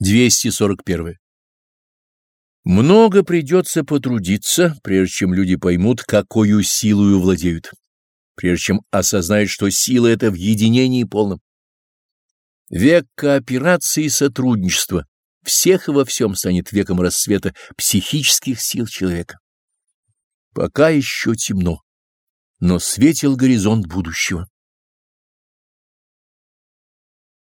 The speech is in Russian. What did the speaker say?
241. Много придется потрудиться, прежде чем люди поймут, какую силою владеют, прежде чем осознают, что сила это в единении полном. Век кооперации и сотрудничества всех и во всем станет веком рассвета психических сил человека. Пока еще темно, но светил горизонт будущего.